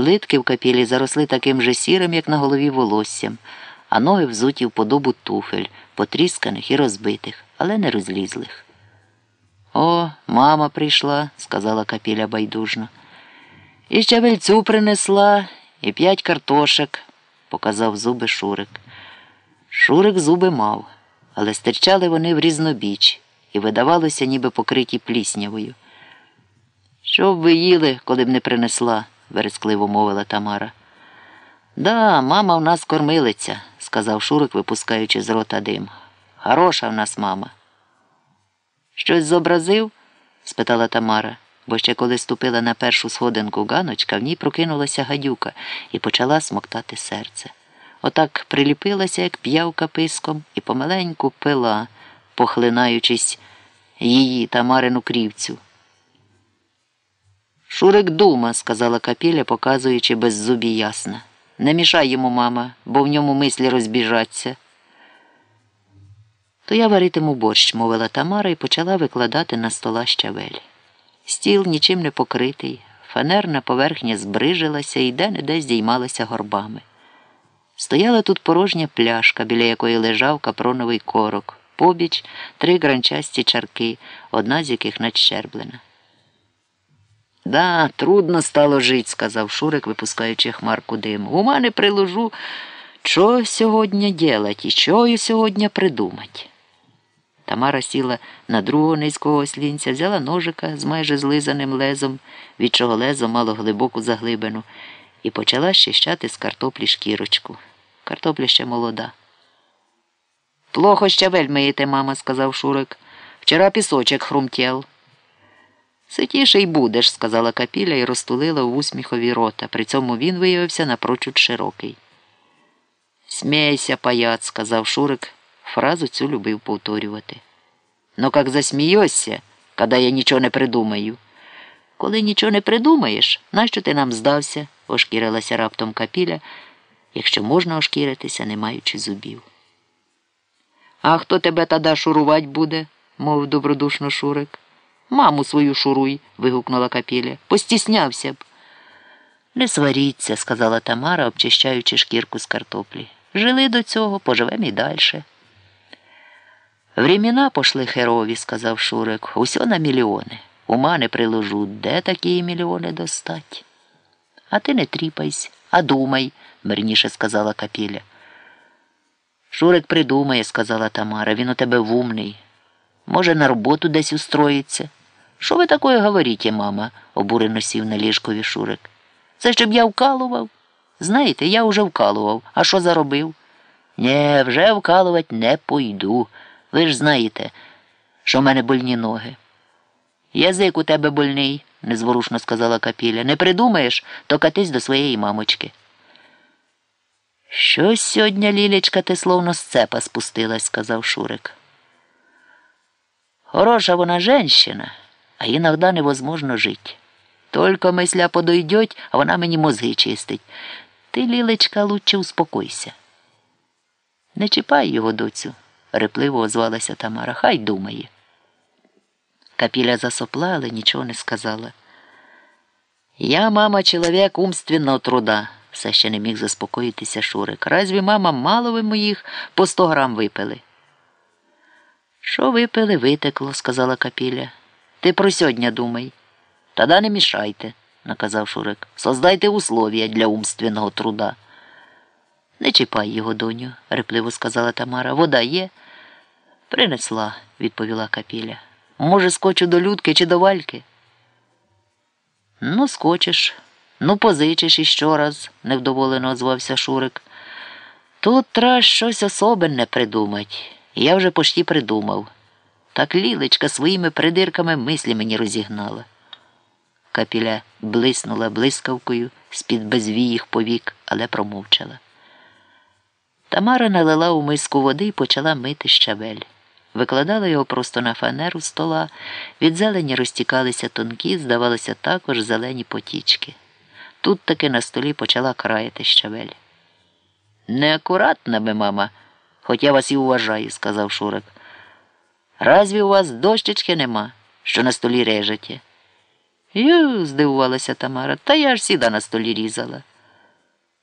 Литки в капілі заросли таким же сірим, як на голові волоссям, а ноги взуті в подобу туфель, потрісканих і розбитих, але не розлізлих. О, мама прийшла, сказала капіля байдужно. І щавельцю принесла, і п'ять картошек, показав зуби Шурик. Шурик зуби мав, але стирчали вони в різнобіч і видавалося, ніби покриті пліснявою. Що б ви їли, коли б не принесла, верескливо мовила Тамара. Да, мама в нас кормилиця, сказав Шурик, випускаючи з рота дим. Хороша в нас мама. Щось зобразив? спитала Тамара, бо ще коли ступила на першу сходинку ганочка, в ній прокинулася гадюка і почала смоктати серце. Отак приліпилася, як п'явка писком, і помаленьку пила, похлинаючись її Тамарину крівцю. Шурик дума, сказала капіля, показуючи без зубі ясна. Не мішай йому, мама, бо в ньому мислі розбіжаться. То я варитиму борщ, мовила Тамара і почала викладати на стола щавель. Стіл нічим не покритий, фанерна поверхня збрижилася і де-не-де здіймалася горбами. Стояла тут порожня пляшка, біля якої лежав капроновий корок, побіч три гранчасті чарки, одна з яких надщерблена. Да, трудно стало жить, сказав Шурик, випускаючи хмарку диму. Ума не приложу, що сьогодні делать і що сьогодні придумать. Тамара сіла на другого низького ослінця, взяла ножика з майже злизаним лезом, від чого лезо мало глибоку заглибину, і почала щищати з картоплі шкірочку. Картопля ще молода. Плохо щавель миєте, мама, сказав Шурик. Вчора пісочок хрумтєл. Ситіший будеш, сказала капіля і розтулила в усміхові рота. При цьому він виявився напрочуд широкий. Смійся, паяц, сказав Шурик. Фразу цю любив повторювати. Ну, як засмієшся, коли я нічого не придумаю. Коли нічого не придумаєш, нащо ти нам здався? ошкірилася раптом капіля, якщо можна ошкіритися, не маючи зубів. А хто тебе тоді шурувати буде? мовив добродушно Шурик. Маму свою шуруй. вигукнула капіля. Постіснявся б. Не сваріться, сказала Тамара, обчищаючи шкірку з картоплі. Жили до цього, поживемо і далі. Времена пошли херові, сказав Шурик. Усьо на мільйони. Ума не приложу, де такі мільйони достать. А ти не тріпайся, а думай, мирніше сказала капіля. Шурик придумає, сказала Тамара, він у тебе вумний. Може, на роботу десь устроїться. Що ви такое говорите, мама? обурено сів на ліжкові Шурик. Це щоб я вкалував? Знаєте, я вже вкалував. А що заробив? Нє, вже вкалувати не пойду. Ви ж знаєте, що в мене больні ноги. Язик у тебе больний, незворушно сказала Капіля. Не придумаєш, то катись до своєї мамочки. Щось сьогодні, Лілечка, ти словно з цепа спустилась, сказав Шурик. Хороша вона женщина, а іноді невозможно жити. Только мисля подойдеть, а вона мені мозги чистить. Ти, Лілечка, лучше успокойся. Не чіпай його, доцю репливо озвалася Тамара. Хай думає. Капіля засопла, але нічого не сказала. Я, мама, чоловік умственного труда, все ще не міг заспокоїтися Шурик. Разві мама мало ви моїх по сто грам випили? Що випили, витекло, сказала Капіля. Ти про сьогодні думай. Тоді не мішайте, наказав Шурик. Создайте условия для умственного труда. Не чіпай його, доню, репливо сказала Тамара. Вода є. Принесла, відповіла Капіля. Може, скочу до людки чи до вальки? Ну, скочиш, ну, позичиш іще раз, невдоволено озвався Шурик. Тут треба щось особенне придумать. Я вже почти придумав. Так лілечка своїми придирками мислі мені розігнала. Капіля блиснула блискавкою з-під безвіїх повік, але промовчала. Тамара налила у миску води і почала мити щавель. Викладала його просто на фанеру стола, від зелені розтікалися тонкі, здавалося, також зелені потічки. Тут таки на столі почала краяти щавель. Неакуратна би, мама, хоч я вас і уважаю, сказав Шурик. Разві у вас дощечки нема, що на столі режете? Ю, здивувалася Тамара, та я ж сіда на столі різала.